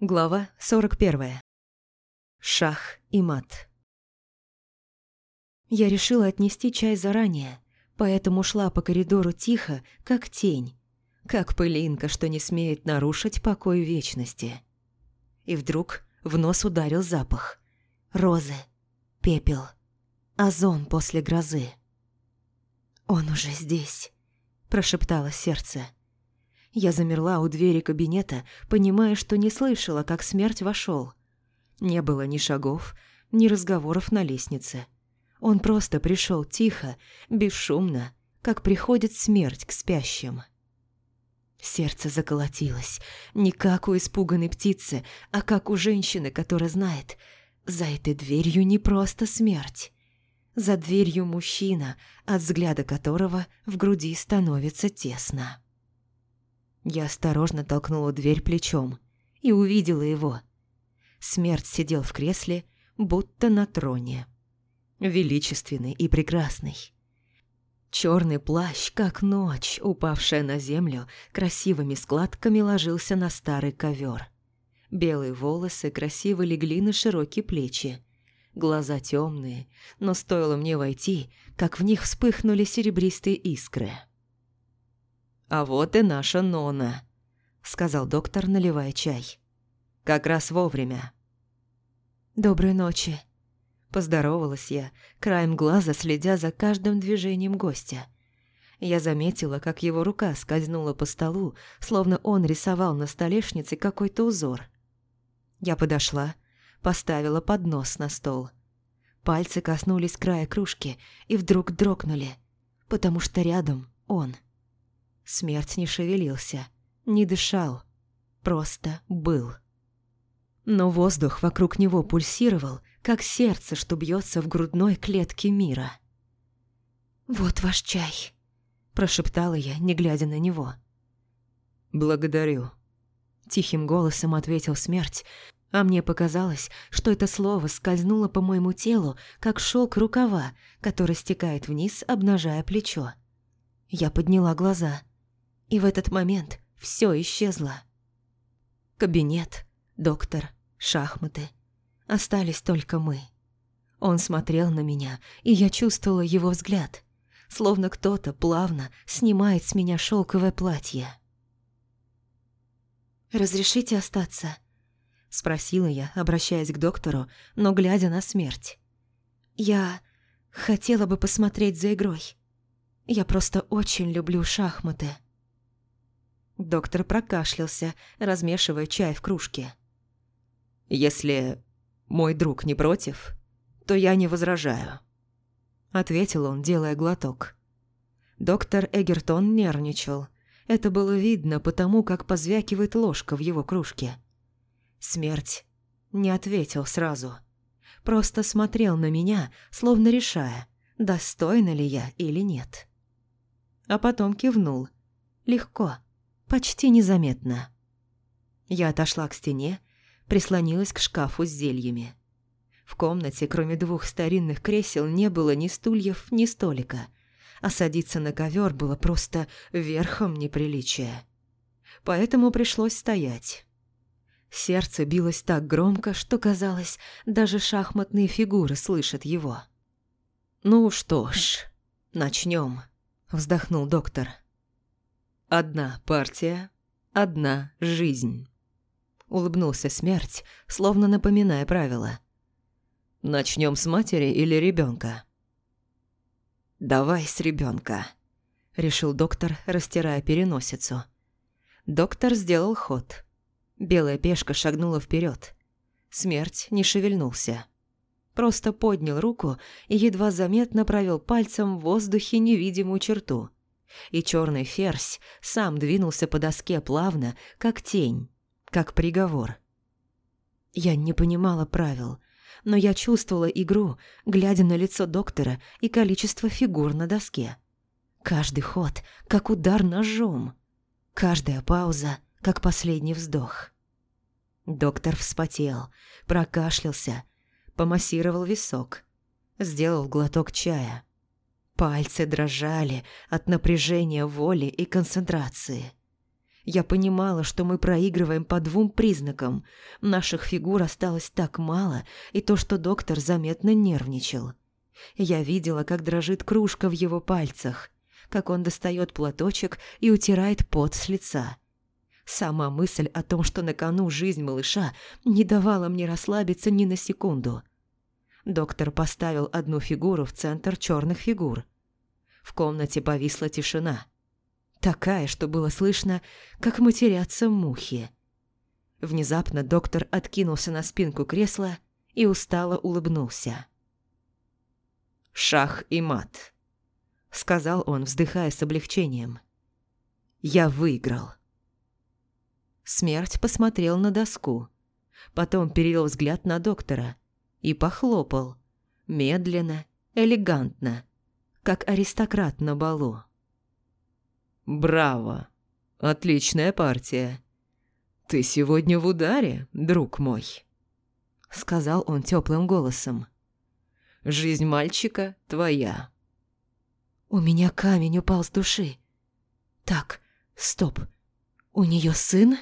Глава 41. Шах и мат. Я решила отнести чай заранее, поэтому шла по коридору тихо, как тень, как пылинка, что не смеет нарушить покой вечности. И вдруг в нос ударил запах. Розы, пепел, озон после грозы. «Он уже здесь», – прошептало сердце. Я замерла у двери кабинета, понимая, что не слышала, как смерть вошел. Не было ни шагов, ни разговоров на лестнице. Он просто пришел тихо, бесшумно, как приходит смерть к спящим. Сердце заколотилось, не как у испуганной птицы, а как у женщины, которая знает, за этой дверью не просто смерть. За дверью мужчина, от взгляда которого в груди становится тесно. Я осторожно толкнула дверь плечом и увидела его. Смерть сидел в кресле, будто на троне. Величественный и прекрасный. Черный плащ, как ночь, упавшая на землю, красивыми складками ложился на старый ковер. Белые волосы красиво легли на широкие плечи. Глаза темные, но стоило мне войти, как в них вспыхнули серебристые искры. «А вот и наша Нона», — сказал доктор, наливая чай. «Как раз вовремя». «Доброй ночи», — поздоровалась я, краем глаза следя за каждым движением гостя. Я заметила, как его рука скользнула по столу, словно он рисовал на столешнице какой-то узор. Я подошла, поставила поднос на стол. Пальцы коснулись края кружки и вдруг дрогнули, потому что рядом он — Смерть не шевелился, не дышал, просто был. Но воздух вокруг него пульсировал, как сердце, что бьется в грудной клетке мира. «Вот ваш чай», – прошептала я, не глядя на него. «Благодарю», – тихим голосом ответил смерть, а мне показалось, что это слово скользнуло по моему телу, как шелк рукава, который стекает вниз, обнажая плечо. Я подняла глаза – и в этот момент все исчезло. Кабинет, доктор, шахматы. Остались только мы. Он смотрел на меня, и я чувствовала его взгляд, словно кто-то плавно снимает с меня шелковое платье. «Разрешите остаться?» – спросила я, обращаясь к доктору, но глядя на смерть. «Я хотела бы посмотреть за игрой. Я просто очень люблю шахматы». Доктор прокашлялся, размешивая чай в кружке. «Если мой друг не против, то я не возражаю», — ответил он, делая глоток. Доктор Эгертон нервничал. Это было видно потому, как позвякивает ложка в его кружке. Смерть не ответил сразу. Просто смотрел на меня, словно решая, достойна ли я или нет. А потом кивнул. Легко, почти незаметно. Я отошла к стене, прислонилась к шкафу с зельями. В комнате, кроме двух старинных кресел, не было ни стульев, ни столика, а садиться на ковер было просто верхом неприличия. Поэтому пришлось стоять. Сердце билось так громко, что, казалось, даже шахматные фигуры слышат его. «Ну что ж, начнем», – вздохнул доктор. Одна партия, одна жизнь. Улыбнулся смерть, словно напоминая правила. Начнем с матери или ребенка? Давай с ребенка, решил доктор, растирая переносицу. Доктор сделал ход. Белая пешка шагнула вперед. Смерть не шевельнулся. Просто поднял руку и едва заметно провел пальцем в воздухе невидимую черту – и черный ферзь сам двинулся по доске плавно, как тень, как приговор. Я не понимала правил, но я чувствовала игру, глядя на лицо доктора и количество фигур на доске. Каждый ход, как удар ножом. Каждая пауза, как последний вздох. Доктор вспотел, прокашлялся, помассировал висок, сделал глоток чая. Пальцы дрожали от напряжения воли и концентрации. Я понимала, что мы проигрываем по двум признакам. Наших фигур осталось так мало, и то, что доктор заметно нервничал. Я видела, как дрожит кружка в его пальцах, как он достает платочек и утирает пот с лица. Сама мысль о том, что на кону жизнь малыша, не давала мне расслабиться ни на секунду. Доктор поставил одну фигуру в центр черных фигур. В комнате повисла тишина – Такая, что было слышно, как матерятся мухи. Внезапно доктор откинулся на спинку кресла и устало улыбнулся. «Шах и мат», — сказал он, вздыхая с облегчением. «Я выиграл». Смерть посмотрел на доску, потом перевел взгляд на доктора и похлопал, медленно, элегантно, как аристократ на балу. «Браво! Отличная партия. Ты сегодня в ударе, друг мой», — сказал он теплым голосом. «Жизнь мальчика твоя». У меня камень упал с души. Так, стоп. У нее сын?